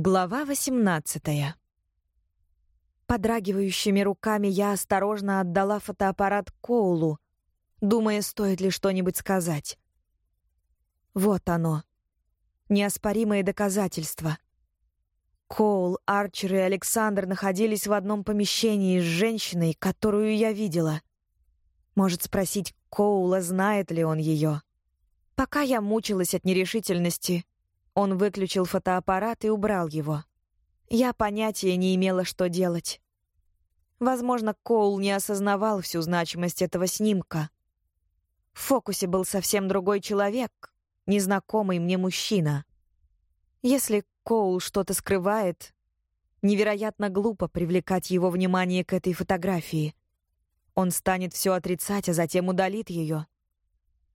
Глава 18. Подрагивающими руками я осторожно отдала фотоаппарат Коулу, думая, стоит ли что-нибудь сказать. Вот оно. Неоспоримые доказательства. Коул, Арчер и Александр находились в одном помещении с женщиной, которую я видела. Может спросить Коула, знает ли он ее. Пока я мучилась от нерешительности, он выключил фотоаппарат и убрал его. Я понятия не имела, что делать. Возможно, Коул не осознавал всю значимость этого снимка. В фокусе был совсем другой человек, незнакомый мне мужчина. Если Коул что-то скрывает, невероятно глупо привлекать его внимание к этой фотографии. Он станет все отрицать, а затем удалит ее.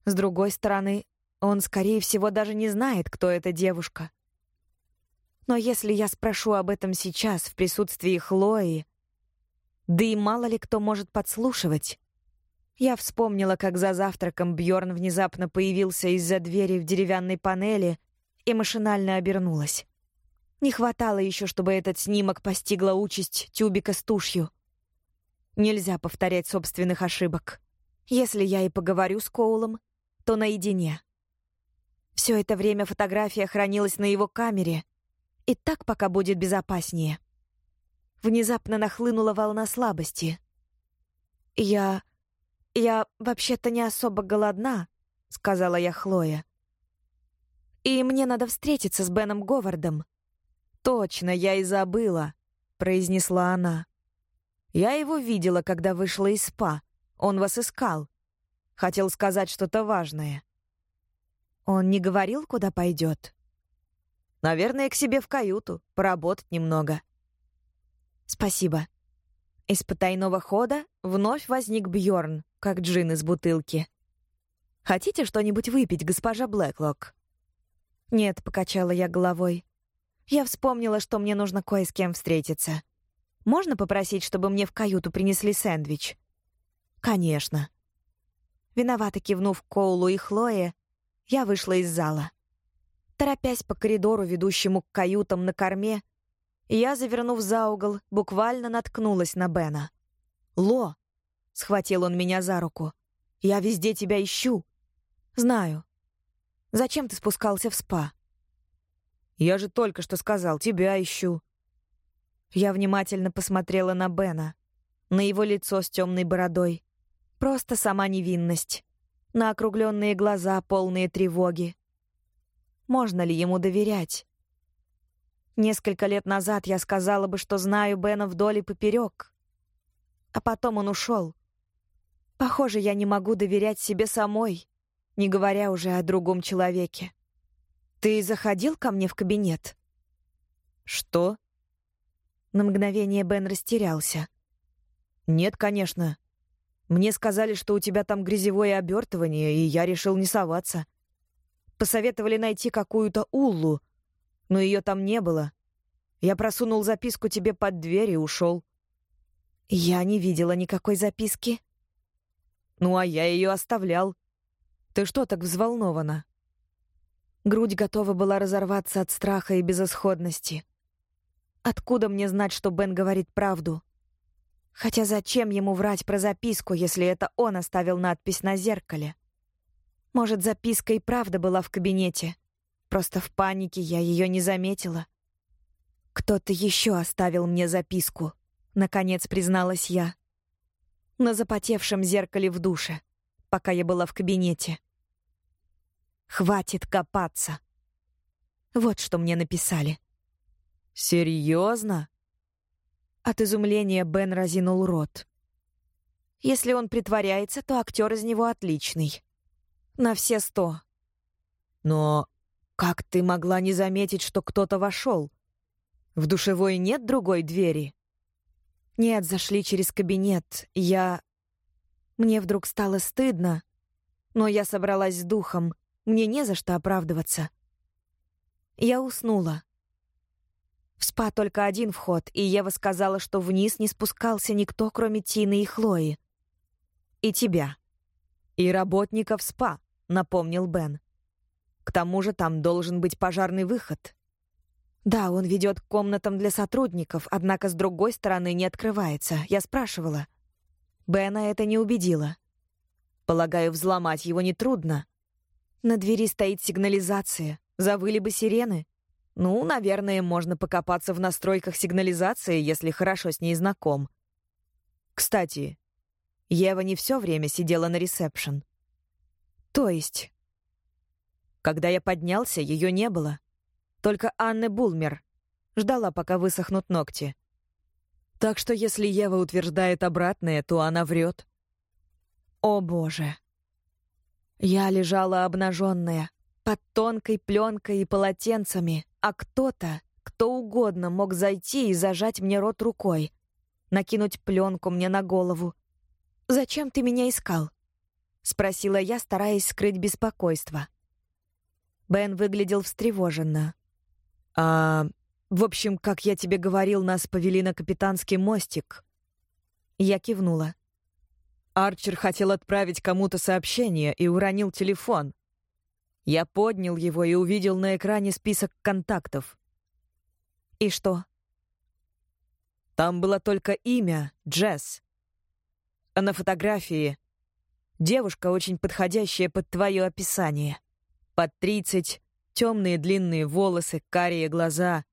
С другой стороны, он, скорее всего, даже не знает, кто эта девушка. Но если я спрошу об этом сейчас в присутствии Хлои, да и мало ли кто может подслушивать. Я вспомнила, как за завтраком Бьорн внезапно появился из-за двери в деревянной панели и машинально обернулась. Не хватало еще, чтобы этот снимок постигла участь тюбика с тушью. Нельзя повторять собственных ошибок. Если я и поговорю с Коулом, то наедине. Все это время фотография хранилась на его камере, и так пока будет безопаснее. Внезапно нахлынула волна слабости. «Я... я вообще-то не особо голодна», — сказала я Хлоя. «И мне надо встретиться с Беном Говардом». «Точно, я и забыла», — произнесла она. «Я его видела, когда вышла из спа. Он вас искал. Хотел сказать что-то важное». Он не говорил, куда пойдет? Наверное, к себе в каюту, поработать немного. Спасибо. Из потайного хода вновь возник Бьорн, как джин из бутылки. Хотите что-нибудь выпить, госпожа Блэклок? Нет, покачала я головой. Я вспомнила, что мне нужно кое с кем встретиться. Можно попросить, чтобы мне в каюту принесли сэндвич? Конечно. Виновато кивнув Коулу и Хлое, я вышла из зала. Торопясь по коридору, ведущему к каютам на корме, я, завернув за угол, буквально наткнулась на Бена. «Ло!» — схватил он меня за руку. «Я везде тебя ищу». «Знаю. Зачем ты спускался в спа?» «Я же только что сказал, тебя ищу». Я внимательно посмотрела на Бена, на его лицо с темной бородой. Просто сама невинность на округленные глаза, полные тревоги. Можно ли ему доверять? Несколько лет назад я сказала бы, что знаю Бена вдоль и поперек. А потом он ушел. Похоже, я не могу доверять себе самой, не говоря уже о другом человеке. Ты заходил ко мне в кабинет? Что? На мгновение Бен растерялся. Нет, конечно. Мне сказали, что у тебя там грязевое обертывание, и я решил не соваться. Посоветовали найти какую-то Уллу, но ее там не было. Я просунул записку тебе под дверь и ушел. Я не видела никакой записки. Ну, а я ее оставлял. Ты что так взволнована? Грудь готова была разорваться от страха и безысходности. Откуда мне знать, что Бен говорит правду? Хотя зачем ему врать про записку, если это он оставил надпись на зеркале? Может, записка и правда была в кабинете. Просто в панике я ее не заметила. Кто-то еще оставил мне записку, наконец призналась я. На запотевшем зеркале в душе, пока я была в кабинете. Хватит копаться. Вот что мне написали. Серьезно? От изумления Бен разинул рот. Если он притворяется, то актер из него отличный. На все сто. Но как ты могла не заметить, что кто-то вошел? В душевой нет другой двери? Нет, зашли через кабинет. Я... Мне вдруг стало стыдно, но я собралась с духом. Мне не за что оправдываться. Я уснула. В спа только один вход, и Ева сказала, что вниз не спускался никто, кроме Тины и Хлои. «И тебя». «И работников спа», — напомнил Бен. «К тому же там должен быть пожарный выход». Да, он ведет к комнатам для сотрудников, однако с другой стороны не открывается. Я спрашивала. Бена это не убедило. Полагаю, взломать его нетрудно. На двери стоит сигнализация. Завыли бы сирены. Ну, наверное, можно покопаться в настройках сигнализации, если хорошо с ней знаком. Кстати, Ева не все время сидела на ресепшн. То есть? Когда я поднялся, ее не было. Только Анны Булмер. Ждала, пока высохнут ногти. Так что если Ева утверждает обратное, то она врет. О боже. Я лежала обнаженная, под тонкой пленкой и полотенцами, а кто-то, кто угодно мог зайти и зажать мне рот рукой, накинуть пленку мне на голову. «Зачем ты меня искал?» — спросила я, стараясь скрыть беспокойство. Бен выглядел встревоженно. «А, в общем, как я тебе говорил, нас повели на капитанский мостик». Я кивнула. Арчер хотел отправить кому-то сообщение и уронил телефон. Я поднял его и увидел на экране список контактов. И что? Там было только имя — Джесс. А на фотографии — девушка, очень подходящая под твое описание. Под тридцать, темные длинные волосы, карие глаза.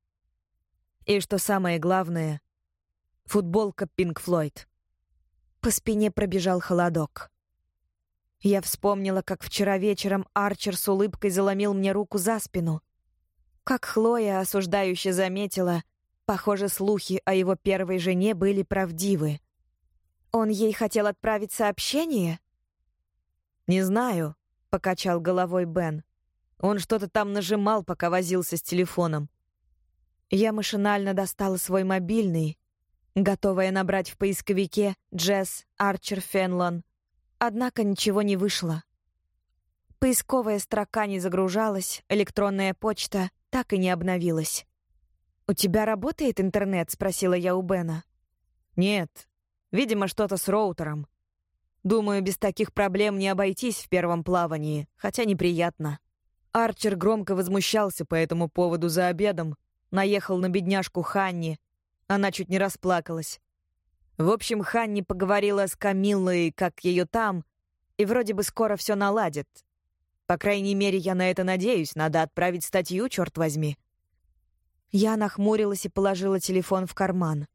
И что самое главное — футболка Пинк Флойд. По спине пробежал холодок. Я вспомнила, как вчера вечером Арчер с улыбкой заломил мне руку за спину. Как Хлоя осуждающе заметила, похоже, слухи о его первой жене были правдивы. Он ей хотел отправить сообщение? «Не знаю», — покачал головой Бен. Он что-то там нажимал, пока возился с телефоном. Я машинально достала свой мобильный, готовая набрать в поисковике «Джесс Арчер Фенлон», Однако ничего не вышло. Поисковая строка не загружалась, электронная почта так и не обновилась. «У тебя работает интернет?» — спросила я у Бена. «Нет. Видимо, что-то с роутером. Думаю, без таких проблем не обойтись в первом плавании, хотя неприятно». Арчер громко возмущался по этому поводу за обедом, наехал на бедняжку Ханни. Она чуть не расплакалась. В общем, Ханни поговорила с Камиллой, как ее там, и вроде бы скоро все наладит. По крайней мере, я на это надеюсь. Надо отправить статью, черт возьми. Я нахмурилась и положила телефон в карман.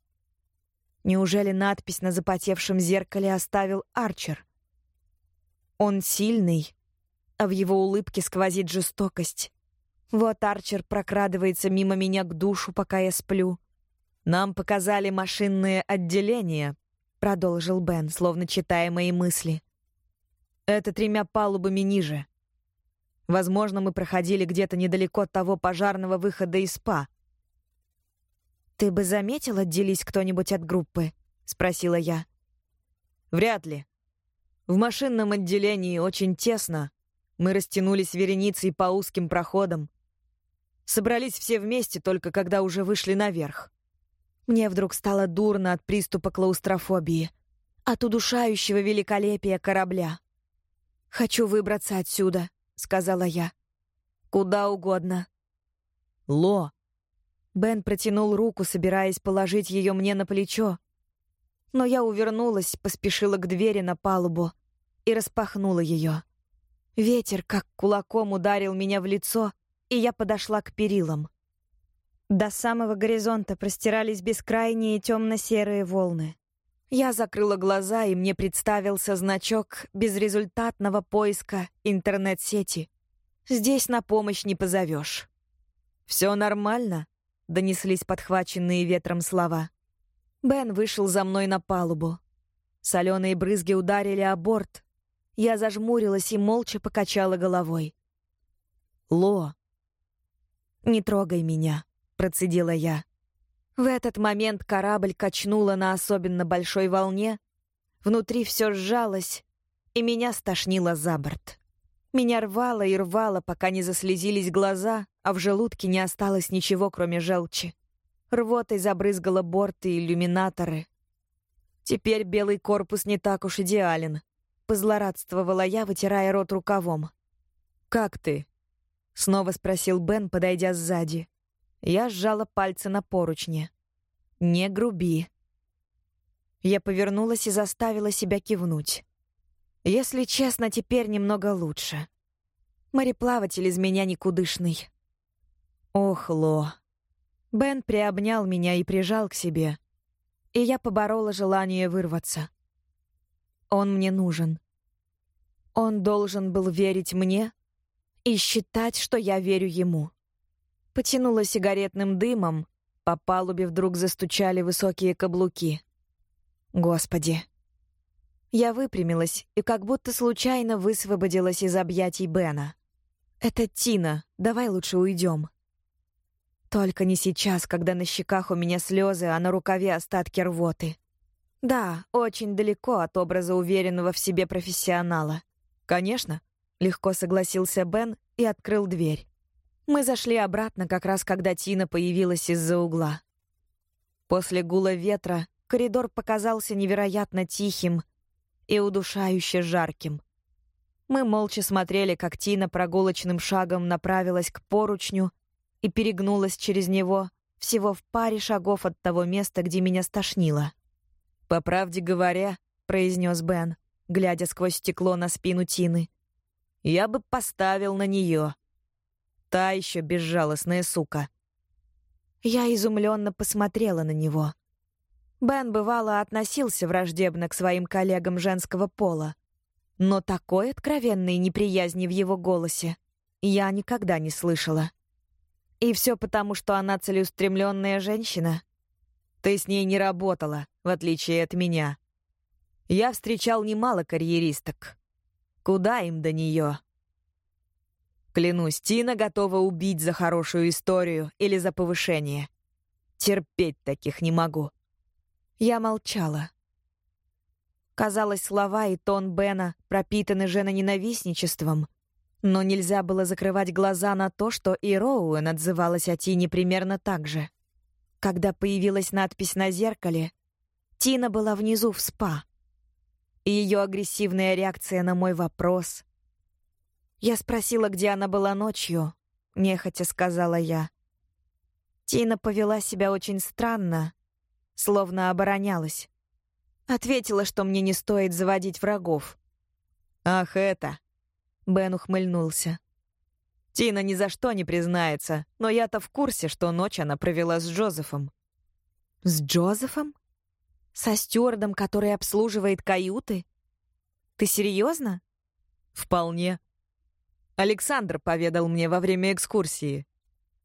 Неужели надпись на запотевшем зеркале оставил Арчер? Он сильный, а в его улыбке сквозит жестокость. Вот Арчер прокрадывается мимо меня к душу, пока я сплю. «Нам показали машинное отделение», — продолжил Бен, словно читая мои мысли. «Это тремя палубами ниже. Возможно, мы проходили где-то недалеко от того пожарного выхода из СПА». «Ты бы заметил, отделись кто-нибудь от группы?» — спросила я. «Вряд ли. В машинном отделении очень тесно. Мы растянулись вереницей по узким проходам. Собрались все вместе только когда уже вышли наверх. Мне вдруг стало дурно от приступа клаустрофобии, от удушающего великолепия корабля. «Хочу выбраться отсюда», — сказала я. «Куда угодно». «Ло!» Бен протянул руку, собираясь положить ее мне на плечо. Но я увернулась, поспешила к двери на палубу и распахнула ее. Ветер как кулаком ударил меня в лицо, и я подошла к перилам. До самого горизонта простирались бескрайние темно-серые волны. Я закрыла глаза, и мне представился значок безрезультатного поиска интернет-сети. Здесь на помощь не позовешь. «Все нормально?» — донеслись подхваченные ветром слова. Бен вышел за мной на палубу. Соленые брызги ударили о борт. Я зажмурилась и молча покачала головой. «Ло!» «Не трогай меня!» — процедила я. В этот момент корабль качнуло на особенно большой волне, внутри все сжалось, и меня стошнило за борт. Меня рвало и рвало, пока не заслезились глаза, а в желудке не осталось ничего, кроме желчи. Рвотой забрызгало борты и иллюминаторы. Теперь белый корпус не так уж идеален. Позлорадствовала я, вытирая рот рукавом. «Как ты?» — снова спросил Бен, подойдя сзади. Я сжала пальцы на поручне. «Не груби». Я повернулась и заставила себя кивнуть. Если честно, теперь немного лучше. Мореплаватель из меня никудышный. Ох, Ло. Бен приобнял меня и прижал к себе. И я поборола желание вырваться. Он мне нужен. Он должен был верить мне и считать, что я верю ему. Потянула сигаретным дымом, по палубе вдруг застучали высокие каблуки. Господи. Я выпрямилась и как будто случайно высвободилась из объятий Бена. «Это Тина, давай лучше уйдем». Только не сейчас, когда на щеках у меня слезы, а на рукаве остатки рвоты. Да, очень далеко от образа уверенного в себе профессионала. Конечно, легко согласился Бен и открыл дверь. Мы зашли обратно как раз когда Тина появилась из-за угла. После гула ветра коридор показался невероятно тихим и удушающе жарким. Мы молча смотрели, как Тина прогулочным шагом направилась к поручню и перегнулась через него всего в паре шагов от того места, где меня стошнило. «По правде говоря», — произнес Бен, глядя сквозь стекло на спину Тины, — «я бы поставил на нее. Та еще безжалостная сука. Я изумленно посмотрела на него. Бен бывало относился враждебно к своим коллегам женского пола, но такой откровенной неприязни в его голосе я никогда не слышала. И все потому, что она целеустремленная женщина. Ты с ней не работала, в отличие от меня. Я встречал немало карьеристок. Куда им до нее? Клянусь, Тина готова убить за хорошую историю или за повышение. Терпеть таких не могу. Я молчала. Казалось, слова и тон Бена пропитаны женоненавистничеством, но нельзя было закрывать глаза на то, что и Роуэн отзывалась о Тине примерно так же. Когда появилась надпись на зеркале, Тина была внизу в спа. И ее агрессивная реакция на мой вопрос — я спросила, где она была ночью, нехотя сказала я. Тина повела себя очень странно, словно оборонялась. Ответила, что мне не стоит заводить врагов. «Ах, это!» — Бен ухмыльнулся. «Тина ни за что не признается, но я-то в курсе, что ночь она провела с Джозефом». «С Джозефом? Со стюардом, который обслуживает каюты? Ты серьезно?» «Вполне. Александр поведал мне во время экскурсии.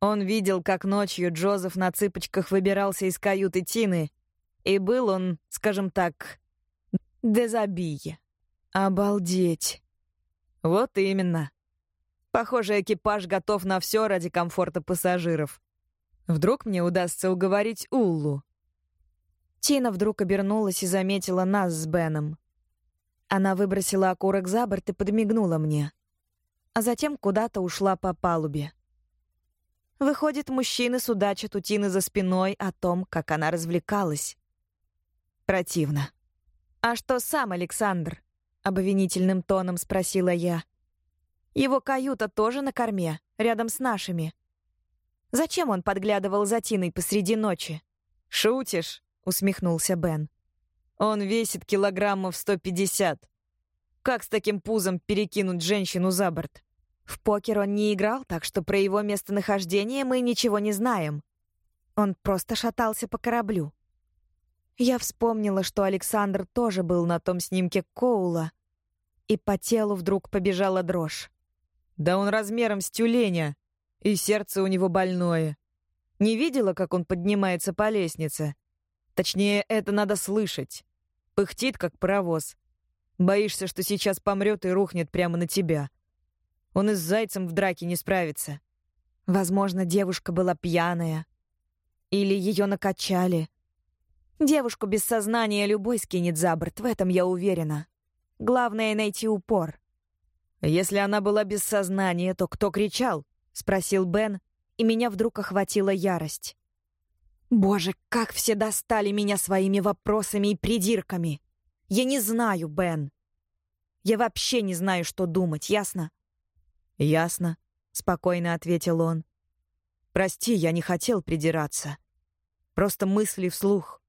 Он видел, как ночью Джозеф на цыпочках выбирался из каюты Тины, и был он, скажем так, дезабие. Обалдеть. Вот именно. Похоже, экипаж готов на все ради комфорта пассажиров. Вдруг мне удастся уговорить Уллу. Тина вдруг обернулась и заметила нас с Беном. Она выбросила окурок за борт и подмигнула мне а затем куда-то ушла по палубе. Выходит, мужчины судачат у Тины за спиной о том, как она развлекалась. Противно. «А что сам Александр?» — обвинительным тоном спросила я. «Его каюта тоже на корме, рядом с нашими. Зачем он подглядывал за Тиной посреди ночи?» «Шутишь?» — усмехнулся Бен. «Он весит килограммов сто пятьдесят. Как с таким пузом перекинуть женщину за борт? В покер он не играл, так что про его местонахождение мы ничего не знаем. Он просто шатался по кораблю. Я вспомнила, что Александр тоже был на том снимке Коула, и по телу вдруг побежала дрожь. Да он размером с тюленя, и сердце у него больное. Не видела, как он поднимается по лестнице? Точнее, это надо слышать. Пыхтит, как паровоз. Боишься, что сейчас помрет и рухнет прямо на тебя. Он и с зайцем в драке не справится. Возможно, девушка была пьяная. Или ее накачали. Девушку без сознания любой скинет за борт, в этом я уверена. Главное — найти упор. «Если она была без сознания, то кто кричал?» — спросил Бен, и меня вдруг охватила ярость. «Боже, как все достали меня своими вопросами и придирками!» Я не знаю, Бен. Я вообще не знаю, что думать, ясно? Ясно, спокойно ответил он. Прости, я не хотел придираться. Просто мысли вслух.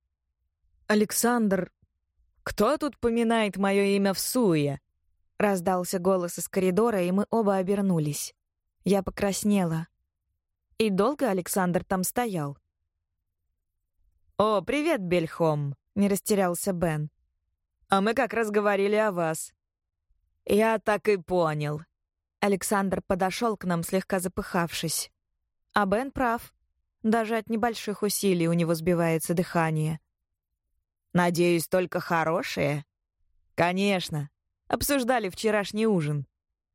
Александр, кто тут поминает мое имя в суе? Раздался голос из коридора, и мы оба обернулись. Я покраснела. И долго Александр там стоял? «О, привет, Бельхом!» — не растерялся Бен. «А мы как раз говорили о вас». «Я так и понял». Александр подошел к нам, слегка запыхавшись. А Бен прав. Даже от небольших усилий у него сбивается дыхание. «Надеюсь, только хорошие?» «Конечно. Обсуждали вчерашний ужин.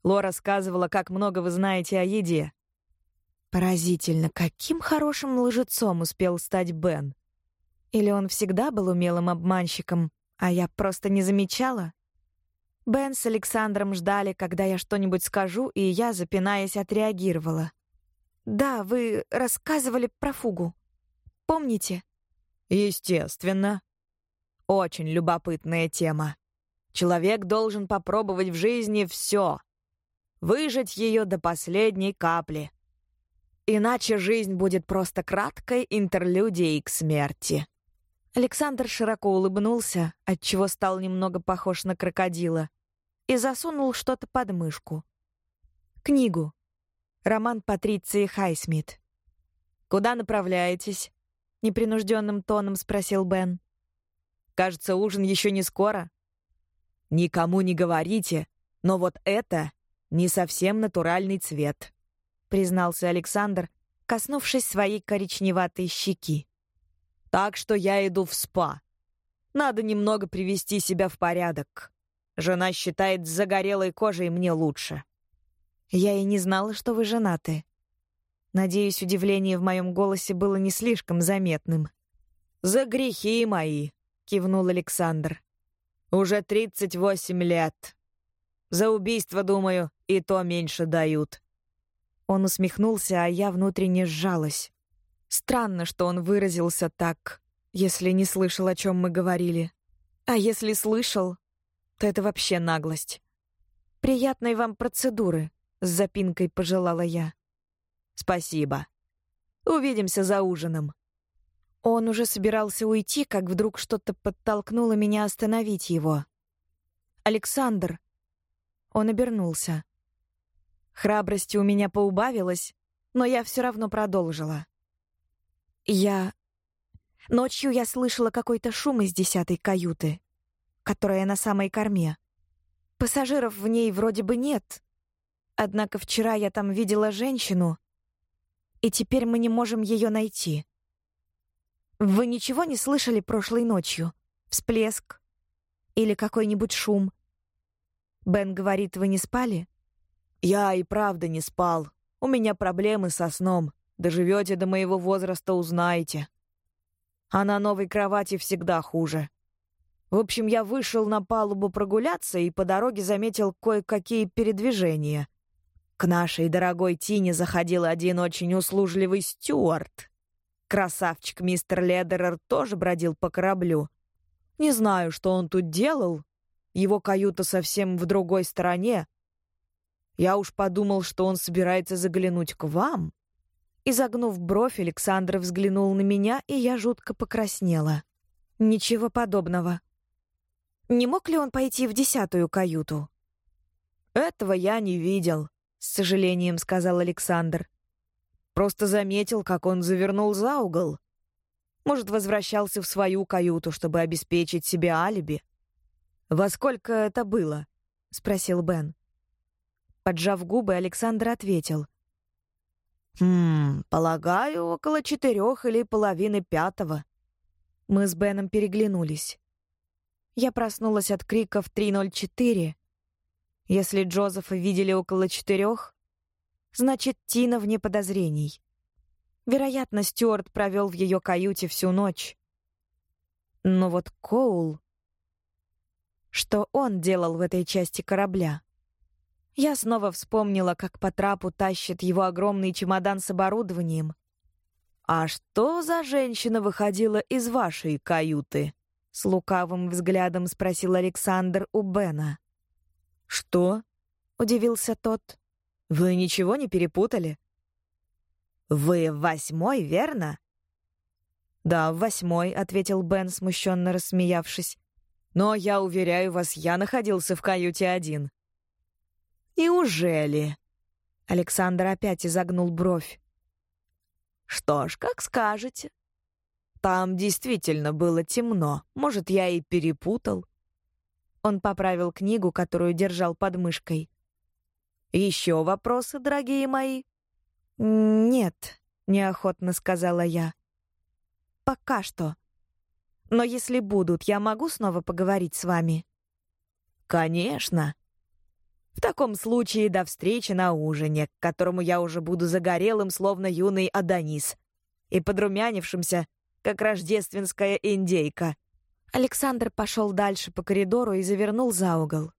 Лора сказывала, как много вы знаете о еде». Поразительно, каким хорошим лжецом успел стать Бен. Или он всегда был умелым обманщиком, а я просто не замечала? Бен с Александром ждали, когда я что-нибудь скажу, и я, запинаясь, отреагировала. «Да, вы рассказывали про фугу. Помните?» «Естественно. Очень любопытная тема. Человек должен попробовать в жизни все. Выжать ее до последней капли. Иначе жизнь будет просто краткой интерлюдией к смерти». Александр широко улыбнулся, отчего стал немного похож на крокодила, и засунул что-то под мышку. Книгу. Роман Патриции Хайсмит. «Куда направляетесь?» — непринужденным тоном спросил Бен. «Кажется, ужин еще не скоро». «Никому не говорите, но вот это не совсем натуральный цвет», — признался Александр, коснувшись своей коричневатой щеки. Так что я иду в спа. Надо немного привести себя в порядок. Жена считает, загорелой кожей мне лучше. Я и не знала, что вы женаты. Надеюсь, удивление в моем голосе было не слишком заметным. «За грехи мои», — кивнул Александр. «Уже 38 лет. За убийство, думаю, и то меньше дают». Он усмехнулся, а я внутренне сжалась. Странно, что он выразился так, если не слышал, о чем мы говорили. А если слышал, то это вообще наглость. «Приятной вам процедуры», — с запинкой пожелала я. «Спасибо. Увидимся за ужином». Он уже собирался уйти, как вдруг что-то подтолкнуло меня остановить его. «Александр!» Он обернулся. Храбрости у меня поубавилось, но я все равно продолжила. Я... Ночью я слышала какой-то шум из десятой каюты, которая на самой корме. Пассажиров в ней вроде бы нет. Однако вчера я там видела женщину, и теперь мы не можем ее найти. Вы ничего не слышали прошлой ночью? Всплеск? Или какой-нибудь шум? Бен говорит, вы не спали? Я и правда не спал. У меня проблемы со сном. Доживете до моего возраста, узнаете. А на новой кровати всегда хуже. В общем, я вышел на палубу прогуляться и по дороге заметил кое-какие передвижения. К нашей дорогой Тине заходил один очень услужливый стюарт. Красавчик мистер Ледерер тоже бродил по кораблю. Не знаю, что он тут делал. Его каюта совсем в другой стороне. Я уж подумал, что он собирается заглянуть к вам. Изогнув бровь, Александр взглянул на меня, и я жутко покраснела. Ничего подобного. Не мог ли он пойти в десятую каюту? Этого я не видел, с сожалением сказал Александр. Просто заметил, как он завернул за угол. Может, возвращался в свою каюту, чтобы обеспечить себе алиби. Во сколько это было? спросил Бен. Поджав губы, Александр ответил: «Хм, полагаю, около четырех или половины пятого». Мы с Беном переглянулись. Я проснулась от криков 304. Если Джозефа видели около четырех, значит, Тина вне подозрений. Вероятно, Стюарт провел в ее каюте всю ночь. Но вот Коул... Что он делал в этой части корабля? Я снова вспомнила, как по трапу тащит его огромный чемодан с оборудованием. «А что за женщина выходила из вашей каюты?» — с лукавым взглядом спросил Александр у Бена. «Что?» — удивился тот. «Вы ничего не перепутали?» «Вы восьмой, верно?» «Да, восьмой», — ответил Бен, смущенно рассмеявшись. «Но я уверяю вас, я находился в каюте один». «Неужели?» Александр опять изогнул бровь. «Что ж, как скажете. Там действительно было темно. Может, я и перепутал». Он поправил книгу, которую держал под мышкой. «Еще вопросы, дорогие мои?» «Нет», — неохотно сказала я. «Пока что. Но если будут, я могу снова поговорить с вами?» «Конечно. В таком случае до встречи на ужине, к которому я уже буду загорелым, словно юный Адонис, и подрумянившимся, как рождественская индейка». Александр пошел дальше по коридору и завернул за угол.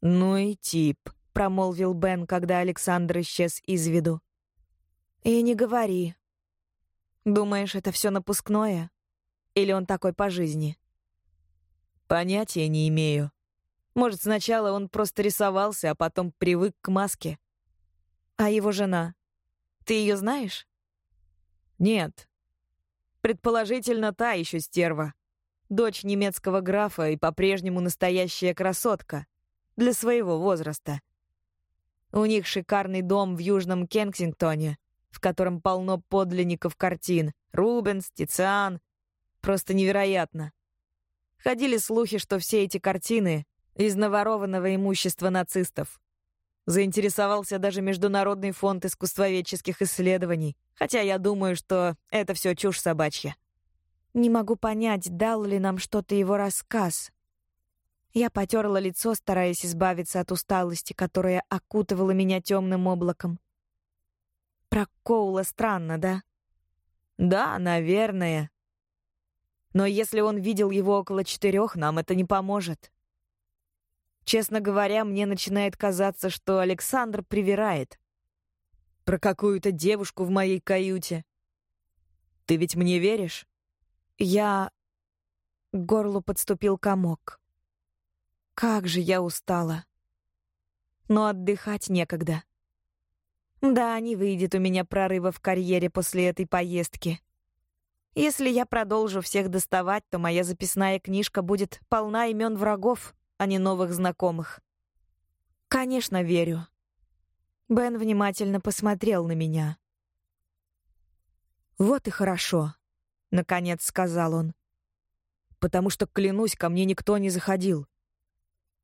«Ну и тип», — промолвил Бен, когда Александр исчез из виду. «И не говори. Думаешь, это все напускное? Или он такой по жизни?» «Понятия не имею. Может, сначала он просто рисовался, а потом привык к маске. А его жена? Ты ее знаешь?» «Нет. Предположительно, та еще стерва. Дочь немецкого графа и по-прежнему настоящая красотка. Для своего возраста. У них шикарный дом в Южном Кенсингтоне, в котором полно подлинников картин. Рубенс, Тициан. Просто невероятно. Ходили слухи, что все эти картины из наворованного имущества нацистов. Заинтересовался даже Международный фонд искусствоведческих исследований, хотя я думаю, что это все чушь собачья. Не могу понять, дал ли нам что-то его рассказ, я потерла лицо, стараясь избавиться от усталости, которая окутывала меня темным облаком. Про Коула странно, да? Да, наверное. Но если он видел его около четырех, нам это не поможет. Честно говоря, мне начинает казаться, что Александр привирает. Про какую-то девушку в моей каюте. Ты ведь мне веришь? Я... К горлу подступил комок. Как же я устала. Но отдыхать некогда. Да, не выйдет у меня прорыва в карьере после этой поездки. Если я продолжу всех доставать, то моя записная книжка будет полна имен врагов, а не новых знакомых. Конечно, верю. Бен внимательно посмотрел на меня. «Вот и хорошо», — наконец сказал он. «Потому что, клянусь, ко мне никто не заходил.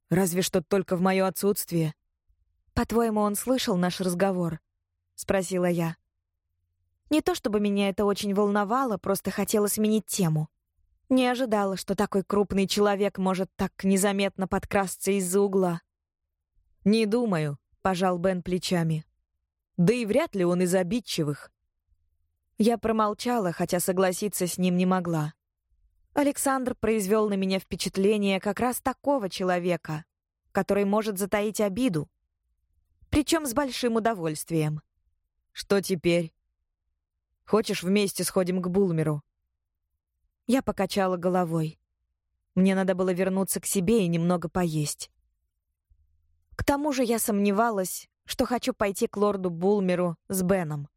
Разве что только в мое отсутствие. По-твоему, он слышал наш разговор? спросила я. Не то чтобы меня это очень волновало, просто хотела сменить тему. Не ожидала, что такой крупный человек может так незаметно подкрасться из-за угла. Не думаю, пожал Бен плечами. Да и вряд ли он из обидчивых. Я промолчала, хотя согласиться с ним не могла. Александр произвел на меня впечатление как раз такого человека, который может затаить обиду, причем с большим удовольствием. Что теперь? Хочешь, вместе сходим к Булмеру? Я покачала головой. Мне надо было вернуться к себе и немного поесть. К тому же я сомневалась, что хочу пойти к лорду Булмеру с Беном.